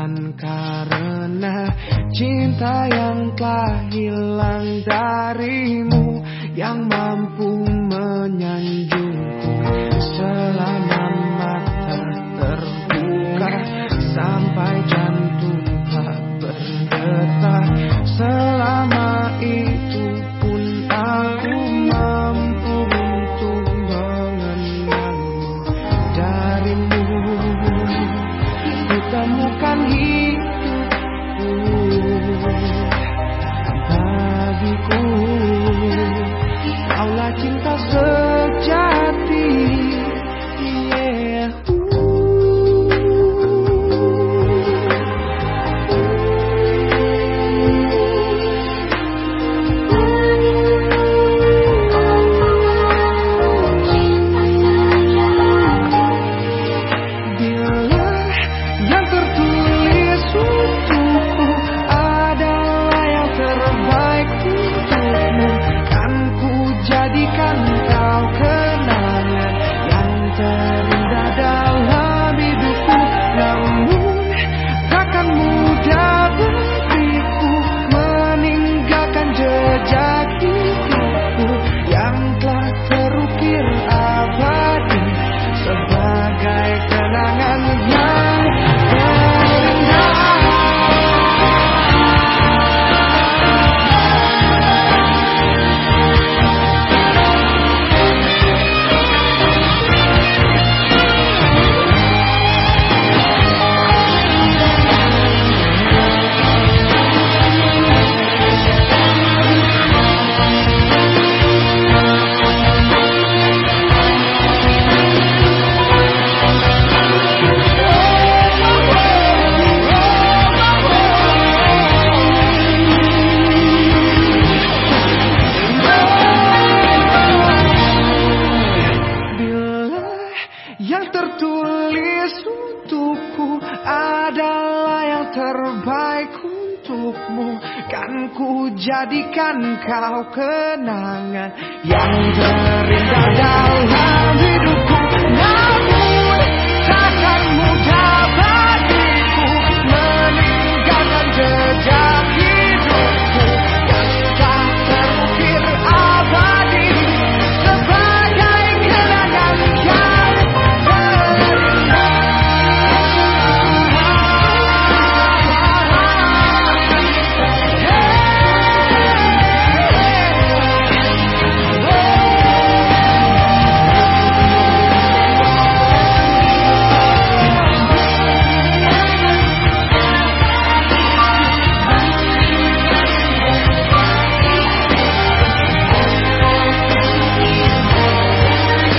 Bukan karena cinta yang telah hilang darimu Yang Yesus untukku adalah yang terbaik untukmu. Kan ku jadikan kau kenangan yang terindah dalam hidupku.